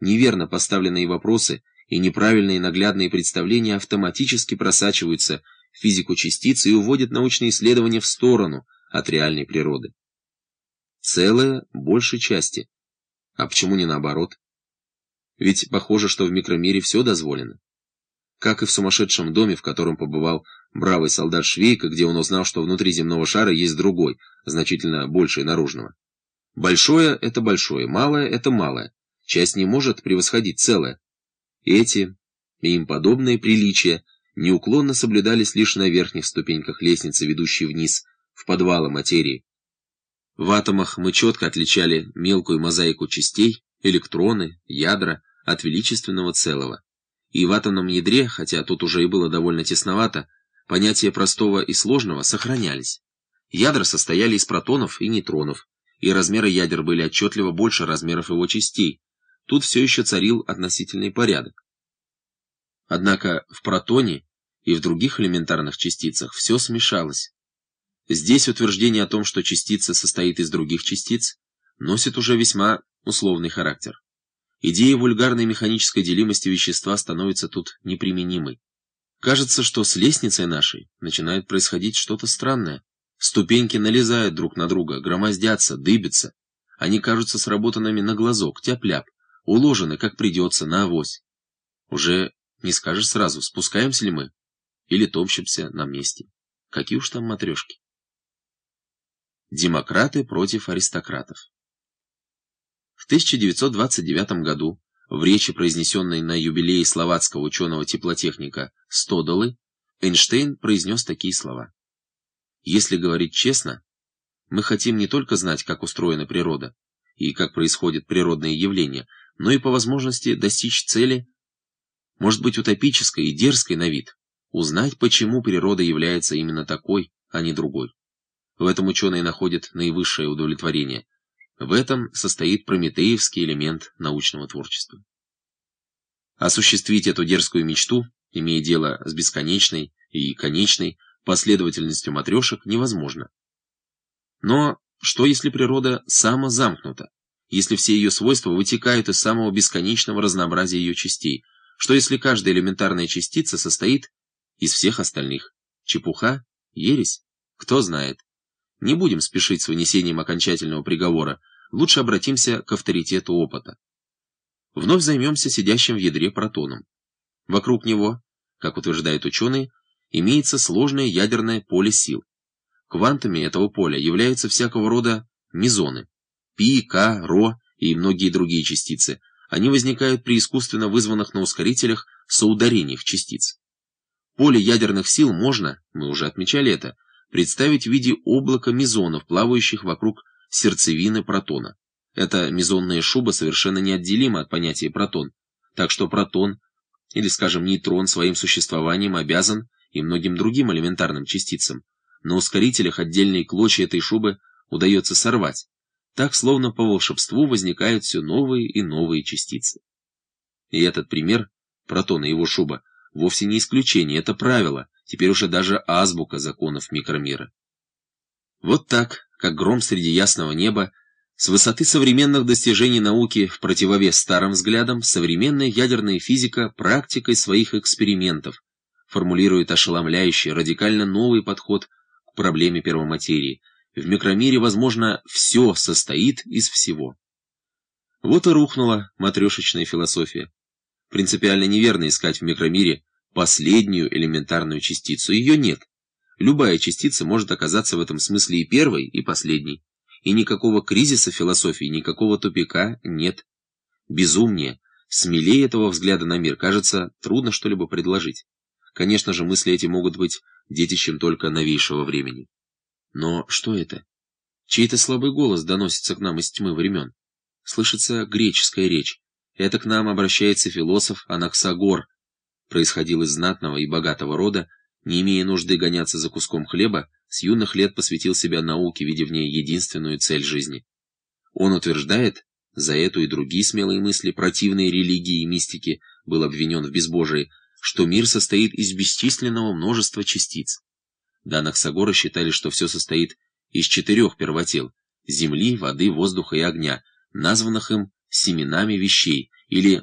неверно поставленные вопросы и неправильные наглядные представления автоматически просачиваются в физику частиц и уводят научные исследования в сторону от реальной природы. Целое больше части. А почему не наоборот? Ведь похоже, что в микромире все дозволено. Как и в сумасшедшем доме, в котором побывал бравый солдат Швейка, где он узнал, что внутри земного шара есть другой, значительно больший наружного. Большое — это большое, малое — это малое. Часть не может превосходить целое. Эти и им подобные приличия неуклонно соблюдались лишь на верхних ступеньках лестницы, ведущей вниз, в подвалы материи. В атомах мы четко отличали мелкую мозаику частей, электроны, ядра от величественного целого. И в атомном ядре, хотя тут уже и было довольно тесновато, понятия простого и сложного сохранялись. Ядра состояли из протонов и нейтронов, и размеры ядер были отчетливо больше размеров его частей. Тут все еще царил относительный порядок. Однако в протоне и в других элементарных частицах все смешалось. Здесь утверждение о том, что частица состоит из других частиц, носит уже весьма условный характер. Идея вульгарной механической делимости вещества становится тут неприменимой. Кажется, что с лестницей нашей начинает происходить что-то странное. Ступеньки налезают друг на друга, громоздятся, дыбятся. Они кажутся сработанными на глазок, тяп-ляп, уложены, как придется, на авось. Уже не скажешь сразу, спускаемся ли мы или топчемся на месте. Какие уж там матрешки. Демократы против аристократов. В 1929 году в речи, произнесенной на юбилее словацкого ученого-теплотехника Стодолы, Эйнштейн произнес такие слова. Если говорить честно, мы хотим не только знать, как устроена природа и как происходят природные явления, но и по возможности достичь цели, может быть утопической и дерзкой на вид, узнать, почему природа является именно такой, а не другой. В этом ученые находят наивысшее удовлетворение. В этом состоит прометеевский элемент научного творчества. Осуществить эту дерзкую мечту, имея дело с бесконечной и конечной, последовательностью матрешек невозможно. Но что если природа самозамкнута? Если все ее свойства вытекают из самого бесконечного разнообразия ее частей? Что если каждая элементарная частица состоит из всех остальных? Чепуха? Ересь? Кто знает. Не будем спешить с вынесением окончательного приговора, лучше обратимся к авторитету опыта. Вновь займемся сидящим в ядре протоном. Вокруг него, как утверждают ученые, имеется сложное ядерное поле сил. Квантами этого поля являются всякого рода мезоны. Пи, К, Ро и многие другие частицы. Они возникают при искусственно вызванных на ускорителях соударениях частиц. Поле ядерных сил можно, мы уже отмечали это, представить в виде облака мезонов, плавающих вокруг сердцевины протона. Эта мезонная шуба совершенно неотделима от понятия протон, так что протон, или, скажем, нейтрон своим существованием обязан и многим другим элементарным частицам. На ускорителях отдельные клочья этой шубы удается сорвать. Так, словно по волшебству, возникают все новые и новые частицы. И этот пример, протон и его шуба, вовсе не исключение, это правило, теперь уже даже азбука законов микромира. Вот так, как гром среди ясного неба, с высоты современных достижений науки в противовес старым взглядам, современная ядерная физика практикой своих экспериментов формулирует ошеломляющий, радикально новый подход к проблеме первоматерии. В микромире, возможно, все состоит из всего. Вот и рухнула матрешечная философия. Принципиально неверно искать в микромире последнюю элементарную частицу. Ее нет. Любая частица может оказаться в этом смысле и первой, и последней. И никакого кризиса философии, никакого тупика нет. Безумнее, смелее этого взгляда на мир, кажется, трудно что-либо предложить. Конечно же, мысли эти могут быть детищем только новейшего времени. Но что это? Чей-то слабый голос доносится к нам из тьмы времен. Слышится греческая речь. Это к нам обращается философ Анаксагор. Происходил из знатного и богатого рода, не имея нужды гоняться за куском хлеба, с юных лет посвятил себя науке, видя в ней единственную цель жизни. Он утверждает, за эту и другие смелые мысли, противные религии и мистики, был обвинен в безбожии, что мир состоит из бесчисленного множества частиц. До Анаксагора считали, что все состоит из четырех первотел – земли, воды, воздуха и огня, названных им семенами вещей, или